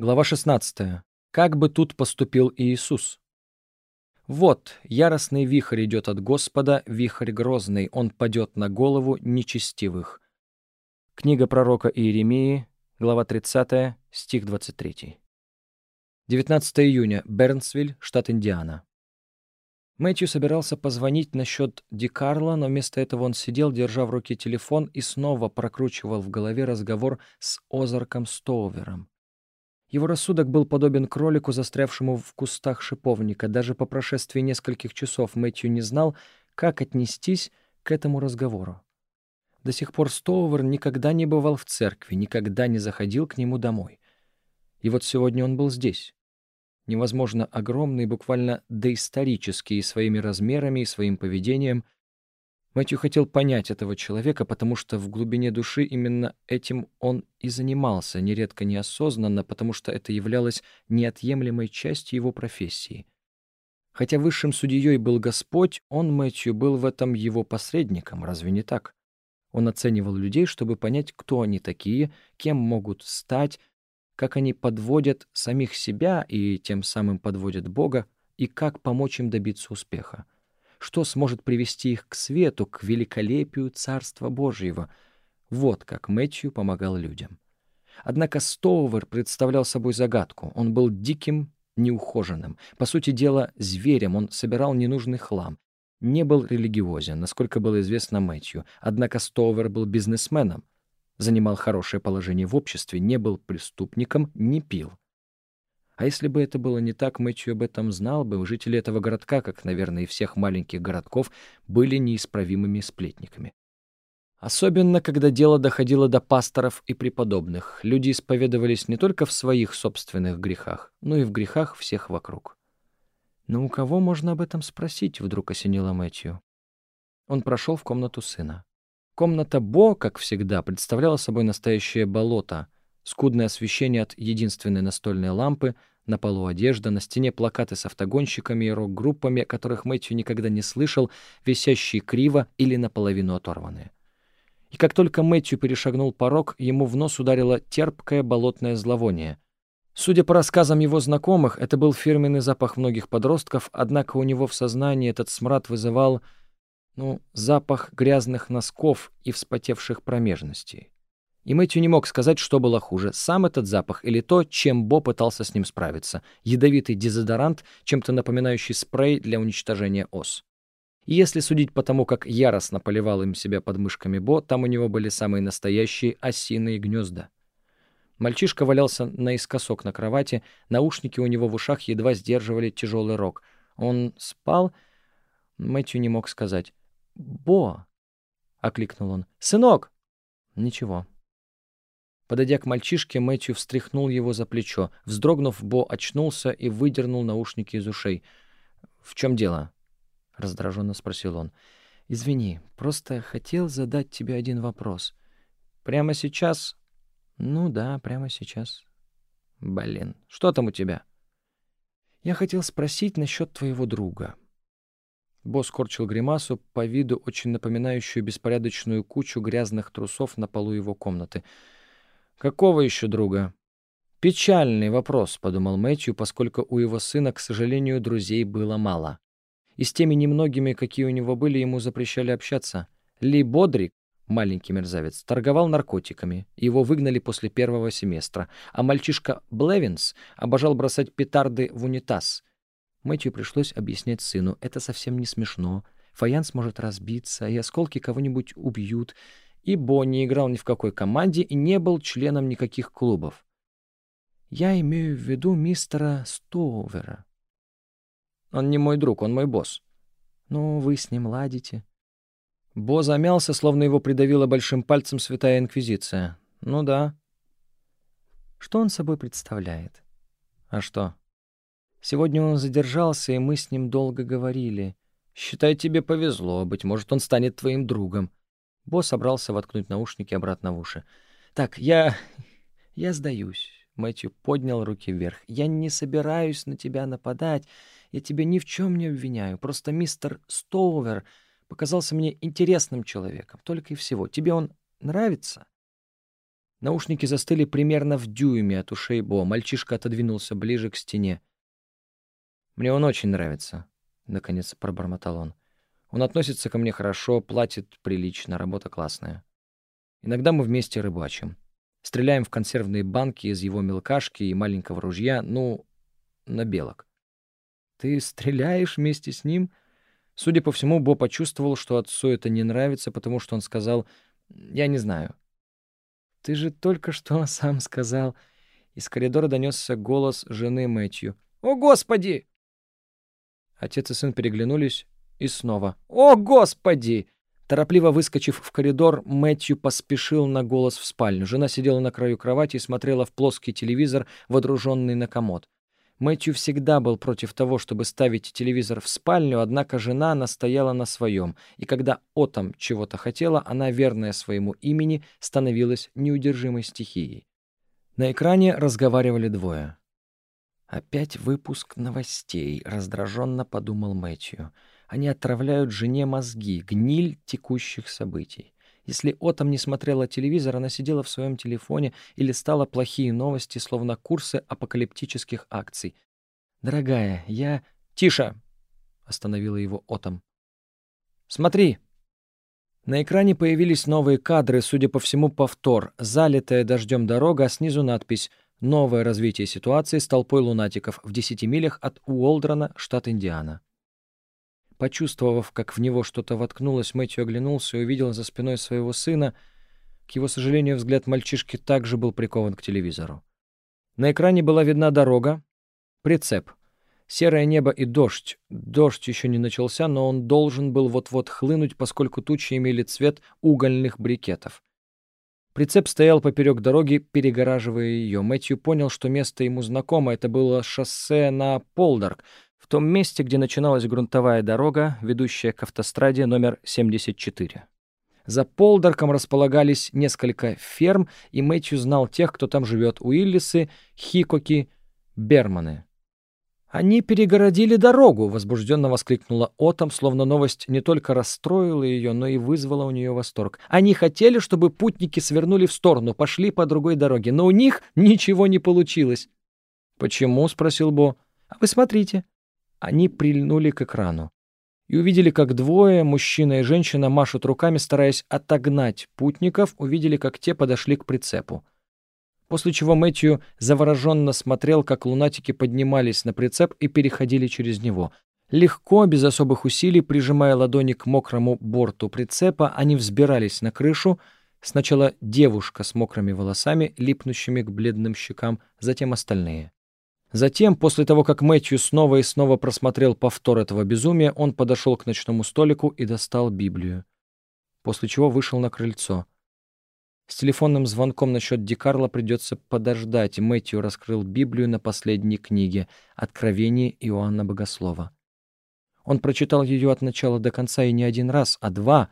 Глава 16. Как бы тут поступил Иисус? Вот, яростный вихрь идет от Господа, вихрь грозный, он падет на голову нечестивых. Книга пророка Иеремии, глава 30, стих 23. 19 июня. Бернсвиль, штат Индиана. Мэтью собирался позвонить насчет Ди Карла, но вместо этого он сидел, держа в руке телефон, и снова прокручивал в голове разговор с Озарком Стоувером. Его рассудок был подобен кролику, застрявшему в кустах шиповника. Даже по прошествии нескольких часов Мэтью не знал, как отнестись к этому разговору. До сих пор Стоувер никогда не бывал в церкви, никогда не заходил к нему домой. И вот сегодня он был здесь. Невозможно огромный, буквально доисторический своими размерами и своим поведением — Мэтью хотел понять этого человека, потому что в глубине души именно этим он и занимался, нередко неосознанно, потому что это являлось неотъемлемой частью его профессии. Хотя высшим судьей был Господь, он, Мэтью, был в этом его посредником, разве не так? Он оценивал людей, чтобы понять, кто они такие, кем могут стать, как они подводят самих себя и тем самым подводят Бога, и как помочь им добиться успеха что сможет привести их к свету, к великолепию Царства Божьего. Вот как Мэтью помогал людям. Однако Стоувер представлял собой загадку. Он был диким, неухоженным. По сути дела, зверем он собирал ненужный хлам. Не был религиозен, насколько было известно Мэтью. Однако Стоувер был бизнесменом. Занимал хорошее положение в обществе, не был преступником, не пил. А если бы это было не так, Мэтью об этом знал бы, жители этого городка, как, наверное, и всех маленьких городков, были неисправимыми сплетниками. Особенно, когда дело доходило до пасторов и преподобных, люди исповедовались не только в своих собственных грехах, но и в грехах всех вокруг. «Но у кого можно об этом спросить?» — вдруг осенило Мэтью. Он прошел в комнату сына. Комната Бо, как всегда, представляла собой настоящее болото — скудное освещение от единственной настольной лампы, на полу одежда, на стене плакаты с автогонщиками и рок-группами, которых Мэтью никогда не слышал, висящие криво или наполовину оторванные. И как только Мэтью перешагнул порог, ему в нос ударило терпкое болотное зловоние. Судя по рассказам его знакомых, это был фирменный запах многих подростков, однако у него в сознании этот смрад вызывал, ну, запах грязных носков и вспотевших промежностей. И Мэтью не мог сказать, что было хуже, сам этот запах или то, чем Бо пытался с ним справиться. Ядовитый дезодорант, чем-то напоминающий спрей для уничтожения ос. И если судить по тому, как яростно поливал им себя подмышками Бо, там у него были самые настоящие осиные гнезда. Мальчишка валялся наискосок на кровати, наушники у него в ушах едва сдерживали тяжелый рок. Он спал? Мэтью не мог сказать. «Бо!» — окликнул он. «Сынок!» Ничего. Подойдя к мальчишке, Мэтью встряхнул его за плечо. Вздрогнув, Бо очнулся и выдернул наушники из ушей. «В чем дело?» — раздраженно спросил он. «Извини, просто хотел задать тебе один вопрос. Прямо сейчас?» «Ну да, прямо сейчас». «Блин, что там у тебя?» «Я хотел спросить насчет твоего друга». Бо скорчил гримасу, по виду очень напоминающую беспорядочную кучу грязных трусов на полу его комнаты — Какого еще друга? Печальный вопрос, подумал Мэтью, поскольку у его сына, к сожалению, друзей было мало. И с теми немногими, какие у него были, ему запрещали общаться. Ли Бодрик, маленький мерзавец, торговал наркотиками. Его выгнали после первого семестра. А мальчишка Блевинс обожал бросать петарды в унитаз. Мэтью пришлось объяснять сыну, это совсем не смешно. Фаянс может разбиться, и осколки кого-нибудь убьют. И Бо не играл ни в какой команде и не был членом никаких клубов. Я имею в виду мистера Стоувера. Он не мой друг, он мой босс. Ну, вы с ним ладите. Бо замялся, словно его придавила большим пальцем святая инквизиция. Ну да. Что он собой представляет? А что? Сегодня он задержался, и мы с ним долго говорили. Считай, тебе повезло, быть может, он станет твоим другом. Бо собрался воткнуть наушники обратно в уши. «Так, я... я сдаюсь». Мэтью поднял руки вверх. «Я не собираюсь на тебя нападать. Я тебя ни в чем не обвиняю. Просто мистер Стоувер показался мне интересным человеком. Только и всего. Тебе он нравится?» Наушники застыли примерно в дюйме от ушей Бо. Мальчишка отодвинулся ближе к стене. «Мне он очень нравится», — наконец пробормотал он. «Он относится ко мне хорошо, платит прилично, работа классная. Иногда мы вместе рыбачим. Стреляем в консервные банки из его мелкашки и маленького ружья, ну, на белок. Ты стреляешь вместе с ним? Судя по всему, Бо почувствовал, что отцу это не нравится, потому что он сказал «Я не знаю». «Ты же только что сам сказал...» Из коридора донесся голос жены Мэтью. «О, Господи!» Отец и сын переглянулись, и снова «О, Господи!» Торопливо выскочив в коридор, Мэтью поспешил на голос в спальню. Жена сидела на краю кровати и смотрела в плоский телевизор, водруженный на комод. Мэтью всегда был против того, чтобы ставить телевизор в спальню, однако жена настояла на своем, и когда Отом чего-то хотела, она, верная своему имени, становилась неудержимой стихией. На экране разговаривали двое. «Опять выпуск новостей», — раздраженно подумал Мэтью. Они отравляют жене мозги, гниль текущих событий. Если Отом не смотрела телевизор, она сидела в своем телефоне и листала плохие новости, словно курсы апокалиптических акций. «Дорогая, я...» «Тише!» — остановила его Отом. «Смотри!» На экране появились новые кадры, судя по всему, повтор. Залитая дождем дорога, а снизу надпись «Новое развитие ситуации с толпой лунатиков в 10 милях от Уолдрона, штат Индиана». Почувствовав, как в него что-то воткнулось, Мэтью оглянулся и увидел за спиной своего сына. К его сожалению, взгляд мальчишки также был прикован к телевизору. На экране была видна дорога, прицеп, серое небо и дождь. Дождь еще не начался, но он должен был вот-вот хлынуть, поскольку тучи имели цвет угольных брикетов. Прицеп стоял поперек дороги, перегораживая ее. Мэтью понял, что место ему знакомо. Это было шоссе на Полдарк — в том месте, где начиналась грунтовая дорога, ведущая к автостраде номер 74. За Полдарком располагались несколько ферм, и Мэтью знал тех, кто там живет — Уиллисы, Хикоки, Берманы. «Они перегородили дорогу!» — возбужденно воскликнула Отом, словно новость не только расстроила ее, но и вызвала у нее восторг. «Они хотели, чтобы путники свернули в сторону, пошли по другой дороге, но у них ничего не получилось». «Почему?» — спросил Бо. «А вы смотрите. Они прильнули к экрану и увидели, как двое, мужчина и женщина, машут руками, стараясь отогнать путников, увидели, как те подошли к прицепу. После чего Мэтью завороженно смотрел, как лунатики поднимались на прицеп и переходили через него. Легко, без особых усилий, прижимая ладони к мокрому борту прицепа, они взбирались на крышу. Сначала девушка с мокрыми волосами, липнущими к бледным щекам, затем остальные. Затем, после того, как Мэтью снова и снова просмотрел повтор этого безумия, он подошел к ночному столику и достал Библию. После чего вышел на крыльцо. С телефонным звонком насчет Дикарла придется подождать. Мэтью раскрыл Библию на последней книге «Откровение Иоанна Богослова». Он прочитал ее от начала до конца и не один раз, а два,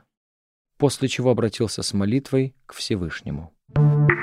после чего обратился с молитвой к Всевышнему. Thank you.